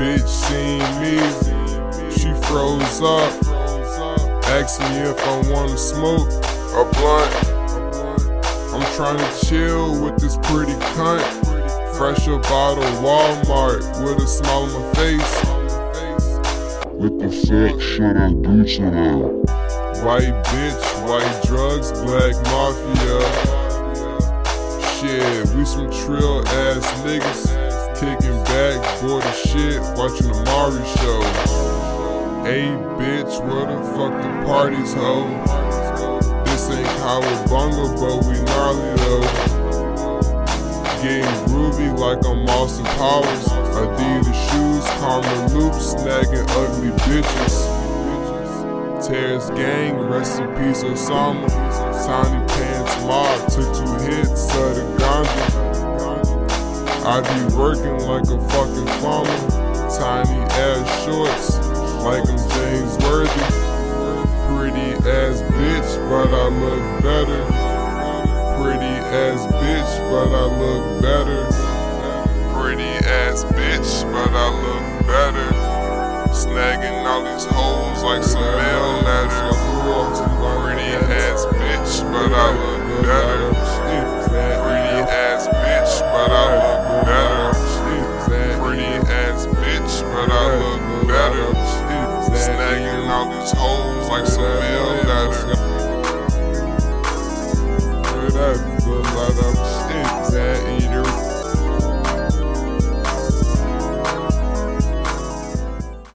bitch seen me, she froze up. Asked me if I wanna smoke a blunt. I'm trying to chill with this pretty cunt. Fresh up out of Walmart with a smile on my face. What the fuck should I do today? White bitch, white drugs, black mafia. Shit, we some trill ass niggas. Kicking back, bored shit, watching the Maury show. Hey bitch, where the fuck the parties, ho? This ain't Cowabunga, but we gnarly though. Getting groovy like I'm Austin Powers. Adidas shoes, Karma loops, snagging ugly bitches. Terrace gang, rest in peace Osama. Tiny pants mob, took two hits. I be working like a fucking farmer. Tiny ass shorts, like I'm James Worthy. Pretty ass bitch, but I look better. Pretty ass bitch, but I look better. Pretty ass bitch, but I look better. Snagging all these hoes like some mail letters. Pretty ass bitch, but I look better. ass bitch, but I look better. Snagging all these hoes like some mail letters. But up, look like I'm shit that eater.